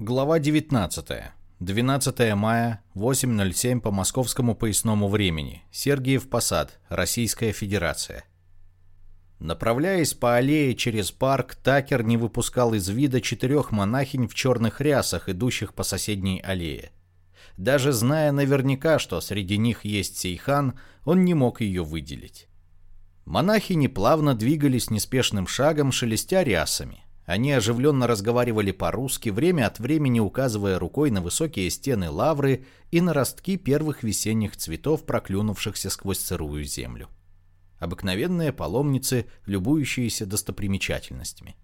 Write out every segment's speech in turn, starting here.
Глава 19. 12 мая, 8.07 по московскому поясному времени. Сергиев Посад, Российская Федерация. Направляясь по аллее через парк, Такер не выпускал из вида четырех монахинь в черных рясах, идущих по соседней аллее. Даже зная наверняка, что среди них есть Сейхан, он не мог ее выделить. Монахини плавно двигались неспешным шагом, шелестя рясами. Они оживленно разговаривали по-русски, время от времени указывая рукой на высокие стены лавры и на ростки первых весенних цветов, проклюнувшихся сквозь сырую землю. Обыкновенные паломницы, любующиеся достопримечательностями.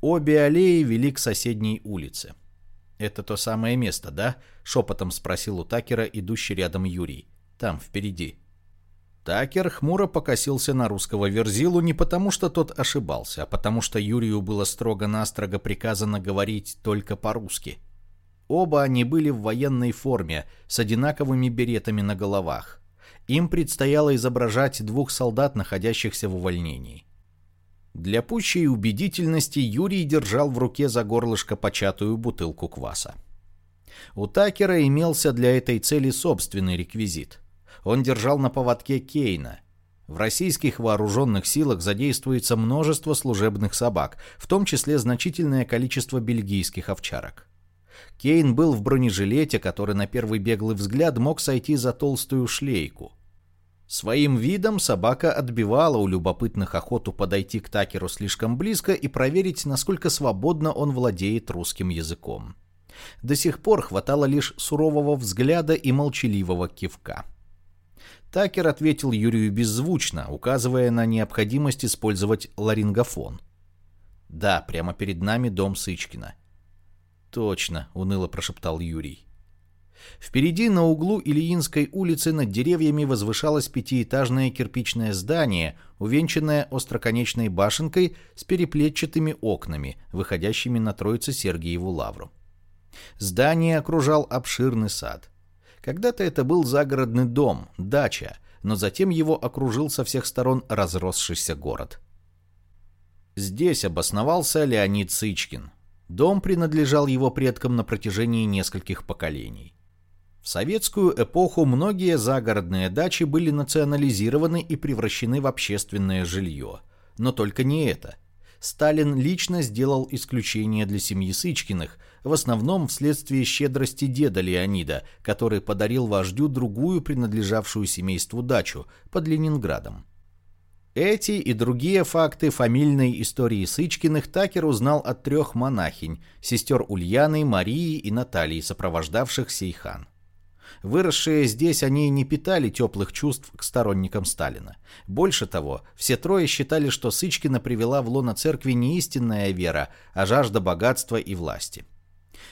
Обе аллеи вели к соседней улице. «Это то самое место, да?» — шепотом спросил у Такера, идущий рядом Юрий. «Там, впереди». Такер хмуро покосился на русского верзилу не потому, что тот ошибался, а потому что Юрию было строго-настрого приказано говорить только по-русски. Оба они были в военной форме, с одинаковыми беретами на головах. Им предстояло изображать двух солдат, находящихся в увольнении. Для пущей убедительности Юрий держал в руке за горлышко початую бутылку кваса. У Такера имелся для этой цели собственный реквизит – он держал на поводке Кейна. В российских вооруженных силах задействуется множество служебных собак, в том числе значительное количество бельгийских овчарок. Кейн был в бронежилете, который на первый беглый взгляд мог сойти за толстую шлейку. Своим видом собака отбивала у любопытных охоту подойти к Такеру слишком близко и проверить, насколько свободно он владеет русским языком. До сих пор хватало лишь сурового взгляда и молчаливого кивка. Такер ответил Юрию беззвучно, указывая на необходимость использовать ларингофон. «Да, прямо перед нами дом Сычкина». «Точно», — уныло прошептал Юрий. Впереди на углу Ильинской улицы над деревьями возвышалось пятиэтажное кирпичное здание, увенчанное остроконечной башенкой с переплетчатыми окнами, выходящими на Троице-Сергиеву лавру. Здание окружал обширный сад. Когда-то это был загородный дом, дача, но затем его окружил со всех сторон разросшийся город. Здесь обосновался Леонид Сычкин. Дом принадлежал его предкам на протяжении нескольких поколений. В советскую эпоху многие загородные дачи были национализированы и превращены в общественное жилье. Но только не это – Сталин лично сделал исключение для семьи Сычкиных, в основном вследствие щедрости деда Леонида, который подарил вождю другую принадлежавшую семейству дачу под Ленинградом. Эти и другие факты фамильной истории Сычкиных Такер узнал от трех монахинь, сестер Ульяны, Марии и Натальи, сопровождавших Сейхан. Выросшие здесь они не питали теплых чувств к сторонникам Сталина. Больше того, все трое считали, что Сычкина привела в лоно церкви не истинная вера, а жажда богатства и власти.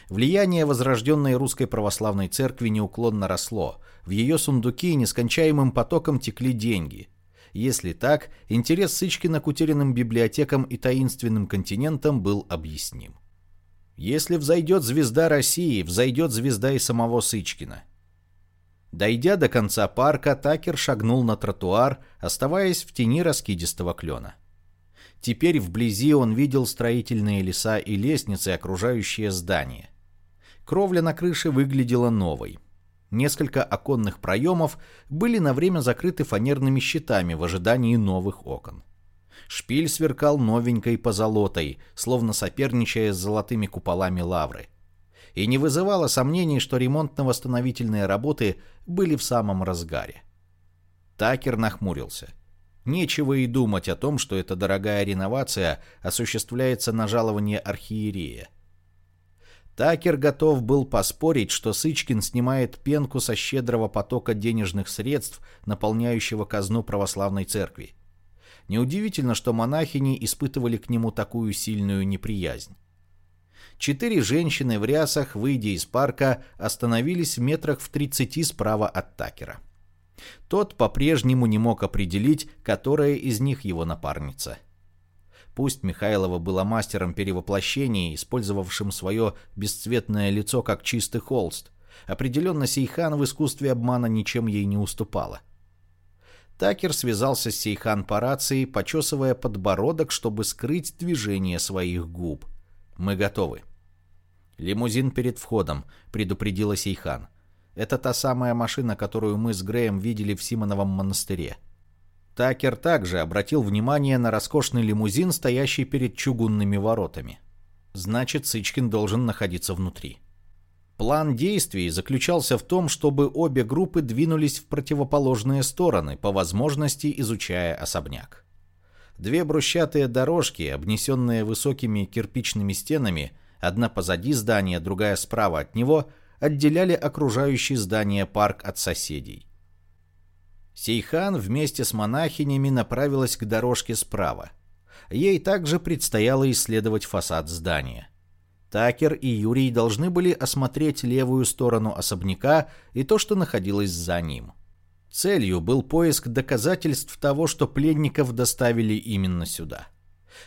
Влияние возрожденной русской православной церкви неуклонно росло. В ее сундуки нескончаемым потоком текли деньги. Если так, интерес Сычкина к утерянным библиотекам и таинственным континентам был объясним. Если взойдет звезда России, взойдет звезда и самого Сычкина. Дойдя до конца парка, Такер шагнул на тротуар, оставаясь в тени раскидистого клена. Теперь вблизи он видел строительные леса и лестницы, окружающие здание. Кровля на крыше выглядела новой. Несколько оконных проемов были на время закрыты фанерными щитами в ожидании новых окон. Шпиль сверкал новенькой позолотой, словно соперничая с золотыми куполами лавры и не вызывало сомнений, что ремонтно-восстановительные работы были в самом разгаре. Такер нахмурился. Нечего и думать о том, что эта дорогая реновация осуществляется на жалование архиерея. Такер готов был поспорить, что Сычкин снимает пенку со щедрого потока денежных средств, наполняющего казну православной церкви. Неудивительно, что монахини испытывали к нему такую сильную неприязнь. Четыре женщины в рясах, выйдя из парка, остановились в метрах в тридцати справа от Такера. Тот по-прежнему не мог определить, которая из них его напарница. Пусть Михайлова была мастером перевоплощения, использовавшим свое бесцветное лицо как чистый холст, определенно Сейхан в искусстве обмана ничем ей не уступала. Такер связался с Сейхан по рации, почесывая подбородок, чтобы скрыть движение своих губ. «Мы готовы». «Лимузин перед входом», — предупредила Сейхан. «Это та самая машина, которую мы с Греем видели в Симоновом монастыре». Такер также обратил внимание на роскошный лимузин, стоящий перед чугунными воротами. Значит, Сычкин должен находиться внутри. План действий заключался в том, чтобы обе группы двинулись в противоположные стороны, по возможности изучая особняк. Две брусчатые дорожки, обнесенные высокими кирпичными стенами, одна позади здания, другая справа от него, отделяли окружающий здание парк от соседей. Сейхан вместе с монахинями направилась к дорожке справа. Ей также предстояло исследовать фасад здания. Такер и Юрий должны были осмотреть левую сторону особняка и то, что находилось за ним. Целью был поиск доказательств того, что пленников доставили именно сюда.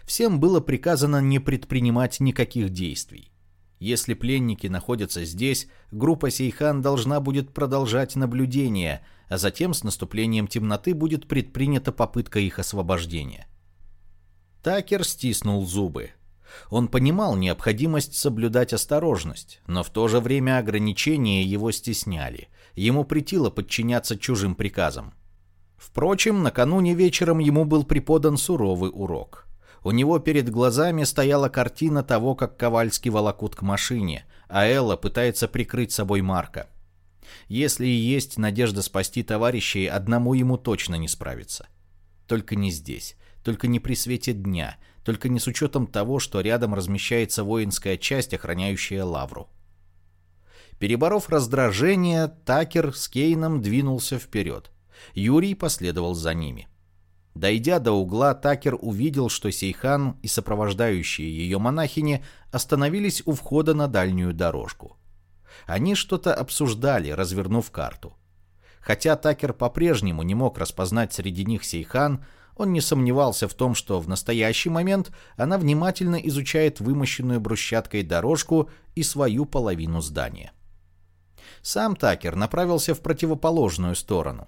Всем было приказано не предпринимать никаких действий. Если пленники находятся здесь, группа Сейхан должна будет продолжать наблюдение, а затем с наступлением темноты будет предпринята попытка их освобождения. Такер стиснул зубы. Он понимал необходимость соблюдать осторожность, но в то же время ограничения его стесняли. Ему притило подчиняться чужим приказам. Впрочем, накануне вечером ему был преподан суровый урок. У него перед глазами стояла картина того, как Ковальский волокут к машине, а Элла пытается прикрыть собой Марка. Если и есть надежда спасти товарищей, одному ему точно не справиться. Только не здесь, только не при свете дня, только не с учетом того, что рядом размещается воинская часть, охраняющая лавру. Переборов раздражение, Такер с Кейном двинулся вперед. Юрий последовал за ними. Дойдя до угла, Такер увидел, что Сейхан и сопровождающие ее монахини остановились у входа на дальнюю дорожку. Они что-то обсуждали, развернув карту. Хотя Такер по-прежнему не мог распознать среди них Сейхан, он не сомневался в том, что в настоящий момент она внимательно изучает вымощенную брусчаткой дорожку и свою половину здания. Сам Такер направился в противоположную сторону.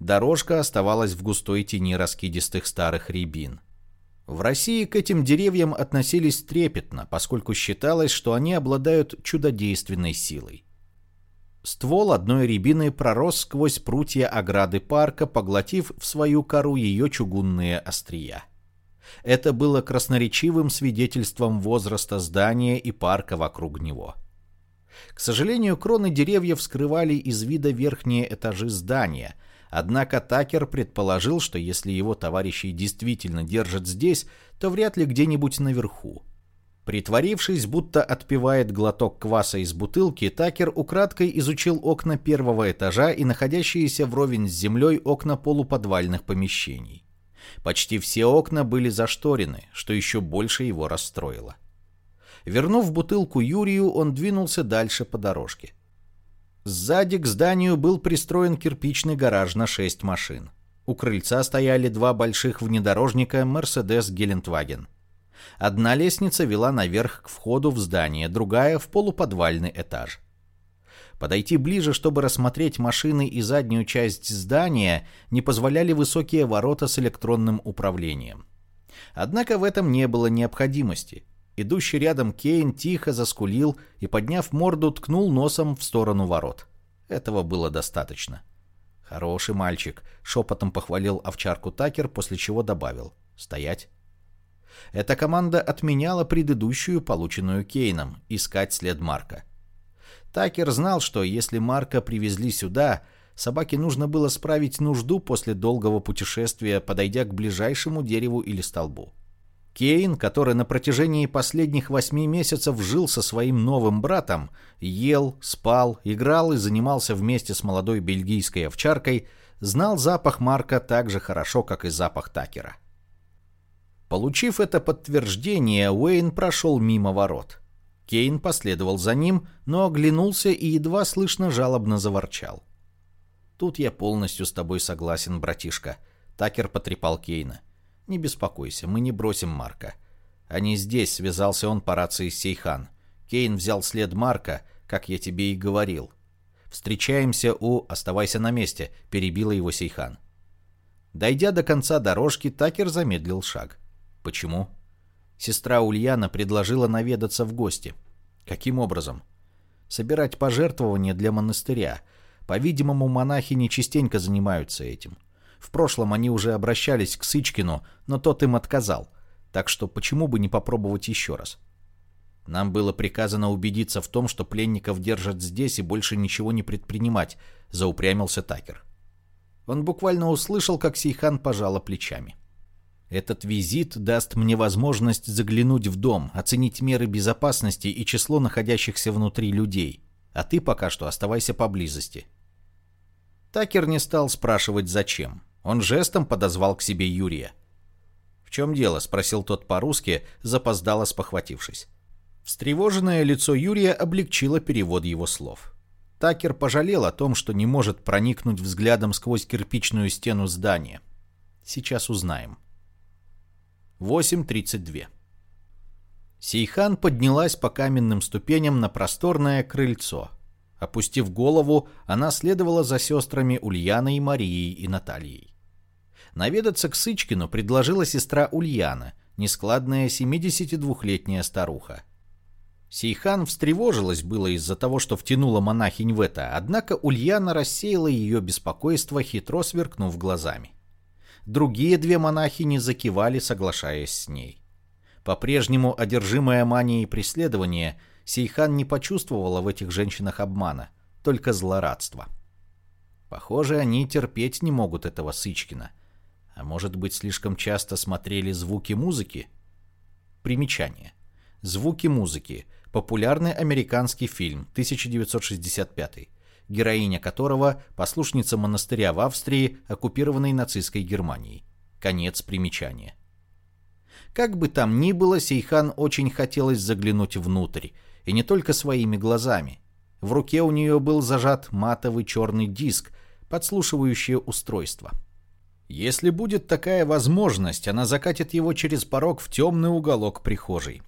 Дорожка оставалась в густой тени раскидистых старых рябин. В России к этим деревьям относились трепетно, поскольку считалось, что они обладают чудодейственной силой. Ствол одной рябины пророс сквозь прутья ограды парка, поглотив в свою кору ее чугунные острия. Это было красноречивым свидетельством возраста здания и парка вокруг него. К сожалению, кроны деревьев скрывали из вида верхние этажи здания, однако Такер предположил, что если его товарищи действительно держат здесь, то вряд ли где-нибудь наверху. Притворившись, будто отпивает глоток кваса из бутылки, Такер украдкой изучил окна первого этажа и находящиеся вровень с землей окна полуподвальных помещений. Почти все окна были зашторены, что еще больше его расстроило. Вернув бутылку Юрию, он двинулся дальше по дорожке. Сзади к зданию был пристроен кирпичный гараж на шесть машин. У крыльца стояли два больших внедорожника «Мерседес Гелендваген». Одна лестница вела наверх к входу в здание, другая — в полуподвальный этаж. Подойти ближе, чтобы рассмотреть машины и заднюю часть здания, не позволяли высокие ворота с электронным управлением. Однако в этом не было необходимости. Идущий рядом Кейн тихо заскулил и, подняв морду, ткнул носом в сторону ворот. Этого было достаточно. «Хороший мальчик», — шепотом похвалил овчарку Такер, после чего добавил. «Стоять». Эта команда отменяла предыдущую, полученную Кейном, искать след Марка. Такер знал, что если Марка привезли сюда, собаке нужно было справить нужду после долгого путешествия, подойдя к ближайшему дереву или столбу. Кейн, который на протяжении последних восьми месяцев жил со своим новым братом, ел, спал, играл и занимался вместе с молодой бельгийской овчаркой, знал запах Марка так же хорошо, как и запах Такера. Получив это подтверждение, Уэйн прошел мимо ворот. Кейн последовал за ним, но оглянулся и едва слышно жалобно заворчал. «Тут я полностью с тобой согласен, братишка», — Такер потрепал Кейна. «Не беспокойся, мы не бросим Марка». «Они здесь», — связался он по рации Сейхан. Кейн взял след Марка, как я тебе и говорил. «Встречаемся у... Оставайся на месте», — перебила его Сейхан. Дойдя до конца дорожки, Такер замедлил шаг. Почему? Сестра Ульяна предложила наведаться в гости. Каким образом? Собирать пожертвования для монастыря. По-видимому, монахини частенько занимаются этим. В прошлом они уже обращались к Сычкину, но тот им отказал. Так что почему бы не попробовать еще раз? Нам было приказано убедиться в том, что пленников держат здесь и больше ничего не предпринимать, заупрямился Такер. Он буквально услышал, как Сейхан пожала плечами. Этот визит даст мне возможность заглянуть в дом, оценить меры безопасности и число находящихся внутри людей. А ты пока что оставайся поблизости. Такер не стал спрашивать, зачем. Он жестом подозвал к себе Юрия. «В чем дело?» — спросил тот по-русски, запоздало спохватившись. Встревоженное лицо Юрия облегчило перевод его слов. Такер пожалел о том, что не может проникнуть взглядом сквозь кирпичную стену здания. Сейчас узнаем. 8.32 Сейхан поднялась по каменным ступеням на просторное крыльцо. Опустив голову, она следовала за сестрами Ульяной, Марией и Натальей. Наведаться к Сычкину предложила сестра Ульяна, нескладная 72-летняя старуха. Сейхан встревожилась было из-за того, что втянула монахинь в это, однако Ульяна рассеяла ее беспокойство, хитро сверкнув глазами. Другие две монахини закивали, соглашаясь с ней. По-прежнему одержимая манией преследования, Сейхан не почувствовала в этих женщинах обмана, только злорадство. Похоже, они терпеть не могут этого Сычкина. А может быть, слишком часто смотрели звуки музыки? Примечание. Звуки музыки. Популярный американский фильм 1965 героиня которого – послушница монастыря в Австрии, оккупированной нацистской Германией. Конец примечания. Как бы там ни было, Сейхан очень хотелось заглянуть внутрь, и не только своими глазами. В руке у нее был зажат матовый черный диск, подслушивающее устройство. Если будет такая возможность, она закатит его через порог в темный уголок прихожей.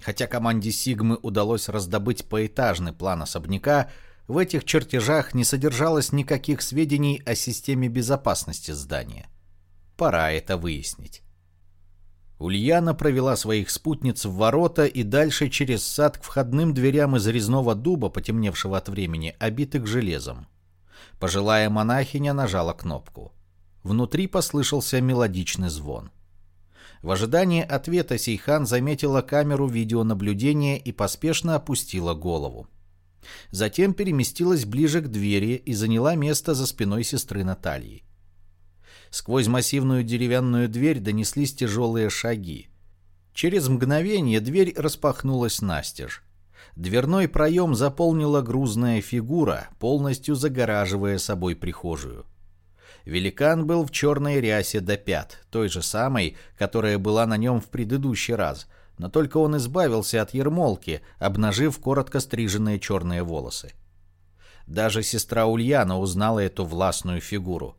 Хотя команде Сигмы удалось раздобыть поэтажный план особняка, в этих чертежах не содержалось никаких сведений о системе безопасности здания. Пора это выяснить. Ульяна провела своих спутниц в ворота и дальше через сад к входным дверям из резного дуба, потемневшего от времени, обитых железом. Пожилая монахиня нажала кнопку. Внутри послышался мелодичный звон. В ожидании ответа Сейхан заметила камеру видеонаблюдения и поспешно опустила голову. Затем переместилась ближе к двери и заняла место за спиной сестры Натальи. Сквозь массивную деревянную дверь донеслись тяжелые шаги. Через мгновение дверь распахнулась настежь. Дверной проем заполнила грузная фигура, полностью загораживая собой прихожую. Великан был в черной рясе до пят, той же самой, которая была на нем в предыдущий раз – но только он избавился от ермолки, обнажив коротко стриженные черные волосы. Даже сестра Ульяна узнала эту властную фигуру.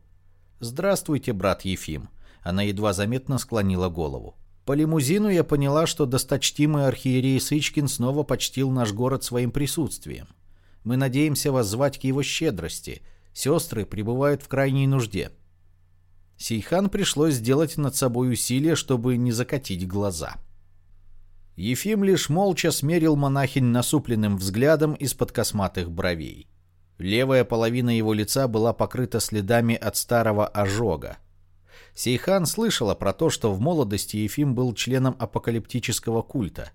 «Здравствуйте, брат Ефим». Она едва заметно склонила голову. По лимузину я поняла, что досточтимый архиерей Сычкин снова почтил наш город своим присутствием. Мы надеемся вас звать к его щедрости. Сестры пребывают в крайней нужде. Сейхан пришлось сделать над собой усилие, чтобы не закатить глаза. Ефим лишь молча смерил монахинь насупленным взглядом из-под косматых бровей. Левая половина его лица была покрыта следами от старого ожога. Сейхан слышала про то, что в молодости Ефим был членом апокалиптического культа.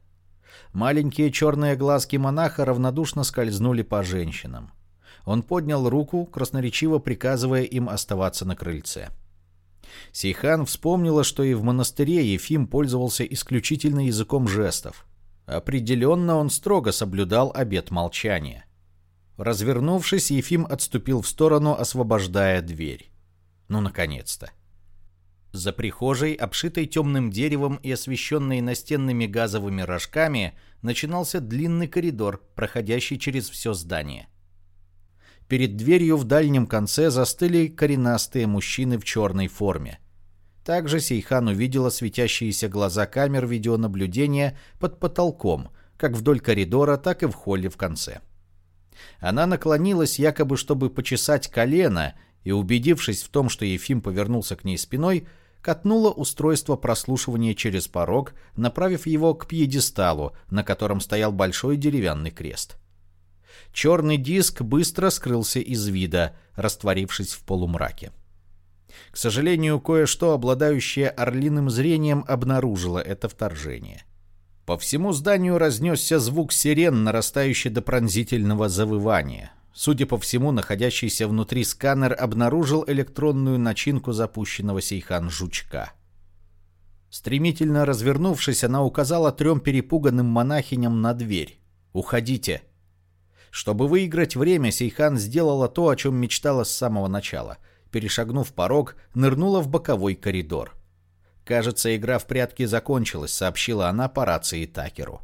Маленькие черные глазки монаха равнодушно скользнули по женщинам. Он поднял руку, красноречиво приказывая им оставаться на крыльце. — Сейхан вспомнила, что и в монастыре Ефим пользовался исключительно языком жестов. Определенно он строго соблюдал обет молчания. Развернувшись, Ефим отступил в сторону, освобождая дверь. Ну, наконец-то. За прихожей, обшитой темным деревом и освещенной настенными газовыми рожками, начинался длинный коридор, проходящий через все здание. Перед дверью в дальнем конце застыли коренастые мужчины в черной форме. Также Сейхан увидела светящиеся глаза камер видеонаблюдения под потолком, как вдоль коридора, так и в холле в конце. Она наклонилась якобы, чтобы почесать колено, и, убедившись в том, что Ефим повернулся к ней спиной, катнула устройство прослушивания через порог, направив его к пьедесталу, на котором стоял большой деревянный крест. Черный диск быстро скрылся из вида, растворившись в полумраке. К сожалению, кое-что, обладающее орлиным зрением, обнаружило это вторжение. По всему зданию разнесся звук сирен, нарастающий до пронзительного завывания. Судя по всему, находящийся внутри сканер обнаружил электронную начинку запущенного Сейхан-жучка. Стремительно развернувшись, она указала трем перепуганным монахиням на дверь. «Уходите!» Чтобы выиграть время, Сейхан сделала то, о чем мечтала с самого начала. Перешагнув порог, нырнула в боковой коридор. «Кажется, игра в прятки закончилась», — сообщила она по рации Такеру.